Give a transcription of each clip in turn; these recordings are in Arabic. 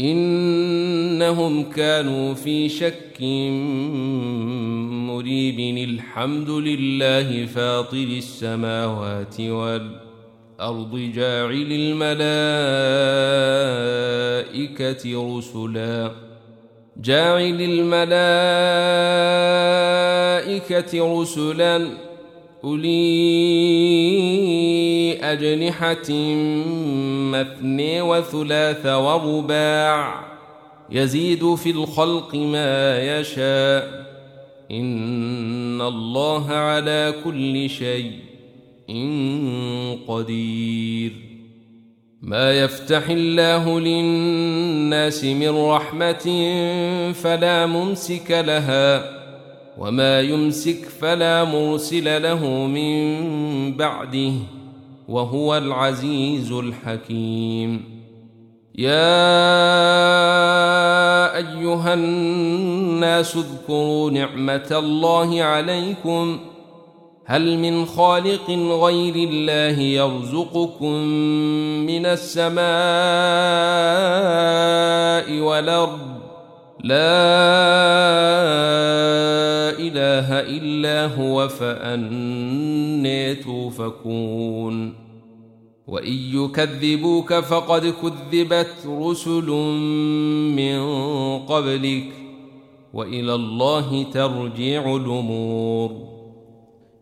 إنهم كانوا في شك مريب. الحمد لله فاطر السماوات والأرض جاعل الملائكة رسلا. جاعل الملائكة رسلا. أولي أجنحة مثني وثلاث ورباع يزيد في الخلق ما يشاء إن الله على كل شيء قدير. ما يفتح الله للناس من رحمة فلا ممسك لها وما يمسك فلا مرسل له من بعده وهو العزيز الحكيم. يا أيها الناس اذكروا نعمة الله عليكم. هل من خالق غير الله يرزقكم من السماء والأرض؟ لا إله إلا هو فأني توفكون وان يكذبوك فقد كذبت رسل من قبلك وإلى الله ترجع الأمور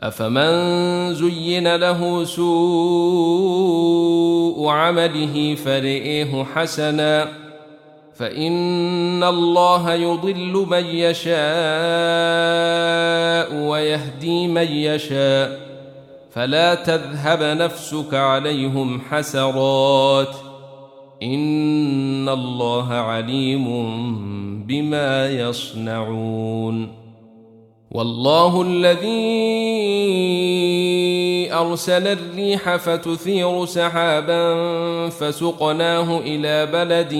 أفمن زين له سوء عمله فرئه حسنا فإن الله يضل من يشاء ويهدي من يشاء فلا تذهب نفسك عليهم حسرات إن الله عليم بما يصنعون والله الذي أرسل الريح فتثير سحابا فسقناه إلى بلد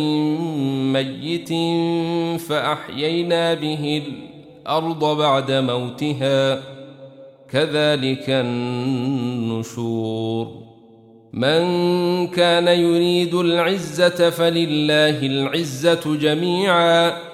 ميت فأحيينا به الأرض بعد موتها. كذلك النشور. من كان يريد العزة فلله العزة جميعا.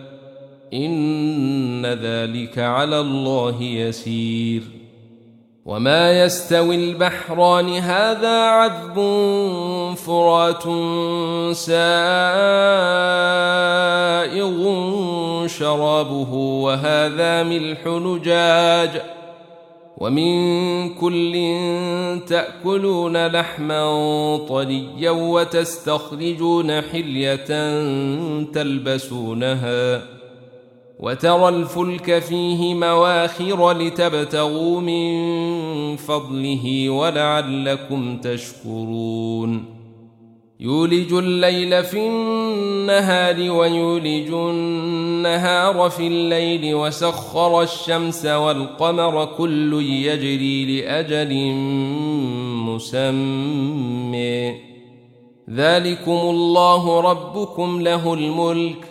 إن ذلك على الله يسير. وما يستوي البحران هذا عذب فرات سائغ شرابه وهذا ملح نجاج. ومن كل تأكلون لحما طريا وتستخرجون حلية تلبسونها. وترى الفلك فيه مواخر لتبتغوا من فضله ولعلكم تشكرون. يولج الليل في النهار ويولج النهار في الليل وسخر الشمس والقمر كل يجري لأجل مسمى. ذلكم الله ربكم له الملك.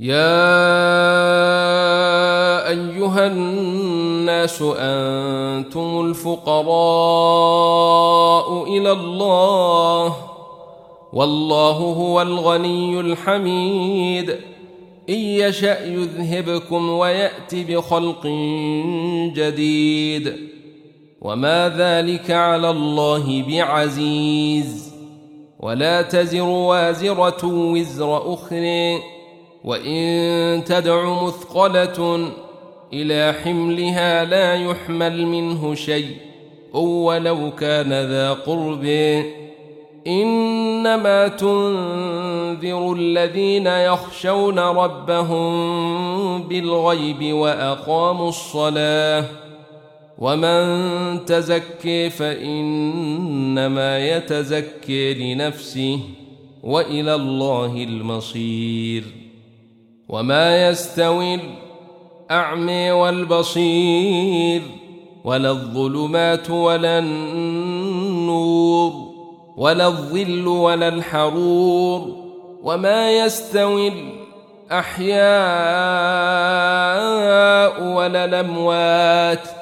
يا أيها الناس أنتم الفقراء إلى الله والله هو الغني الحميد إن يشأ يذهبكم ويأت بخلق جديد وما ذلك على الله بعزيز ولا تزر وازرة وزر أخرى وإن تدع مثقلة إلى حملها لا يحمل منه شيء. ولو كان ذا قرب. إنما تنذر الذين يخشون ربهم بالغيب وأقاموا الصلاة. ومن تزكي فإنما يتزكي لنفسه وإلى الله المصير. وما يستوي الاعمي والبصير ولا الظلمات ولا النور ولا الظل ولا الحرور وما يستوي الأحياء ولا الأموات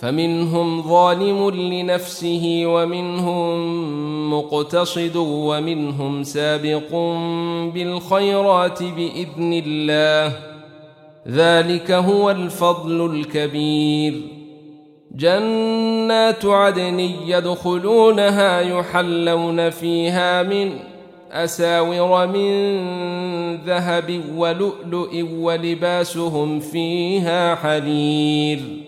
فمنهم ظالم لنفسه ومنهم مقتصد ومنهم سابق بالخيرات بإذن الله. ذلك هو الفضل الكبير. جنات عدن يدخلونها يحلون فيها من أساور من ذهب ولؤلؤ ولباسهم فيها حرير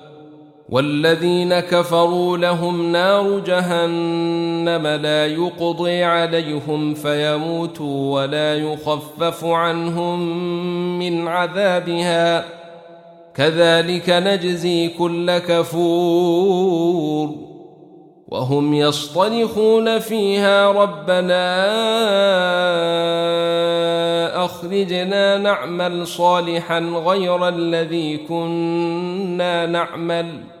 والذين كفروا لهم نار جهنم لا يقضي عليهم فيموتوا ولا يخفف عنهم من عذابها. كذلك نجزي كل كفور. وهم يصطرخون فيها ربنا أخرجنا نعمل صالحا غير الذي كنا نعمل.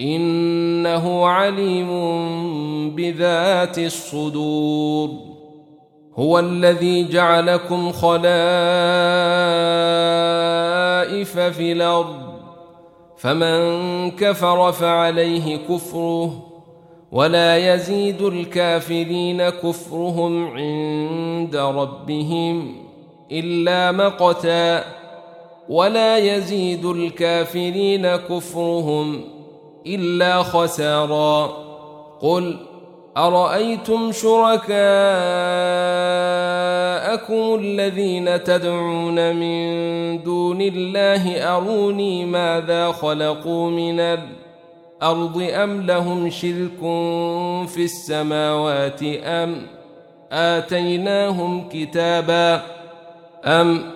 إنه عليم بذات الصدور. هو الذي جعلكم خلائف في الأرض فمن كفر فعليه كفره ولا يزيد الكافرين كفرهم عند ربهم إلا مقتا ولا يزيد الكافرين كفرهم إلا خسارا. قل أرأيتم شركاءكم الذين تدعون من دون الله أروني ماذا خلقوا من الأرض أم لهم شرك في السماوات أم آتيناهم كتابا أم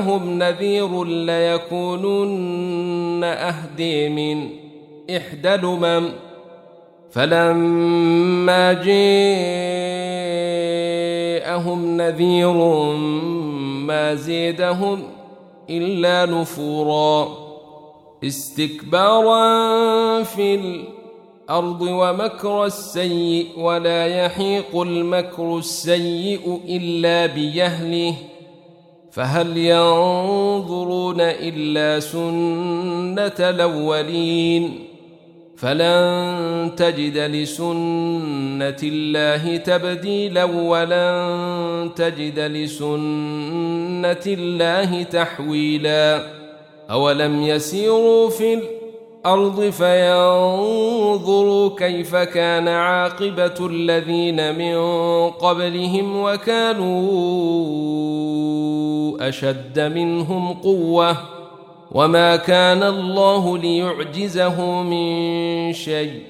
جاءهم نذير ليكونن أهدي من إحدى الأمم فلما جاءهم نذير ما زيدهم إلا نفورا. استكبارا في الأرض ومكر السيء ولا يحيق المكر السيء إلا بيهله فهل ينظرون إلا سنة الأولين فلن تجد لسنة الله تبديلا ولن تجد لسنة الله تحويلا أولم يسيروا في الأرض فينظروا كيف كان عاقبة الذين من قبلهم وكانوا أشد منهم قوةً وما كان الله ليعجزه من شيء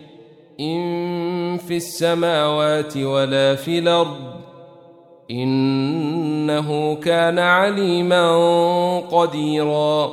إن في السماوات ولا في الأرض إنه كان عليما قديرا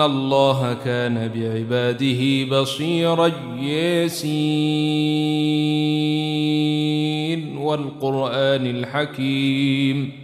الله كان بعباده بصيرا ياسين والقرآن الحكيم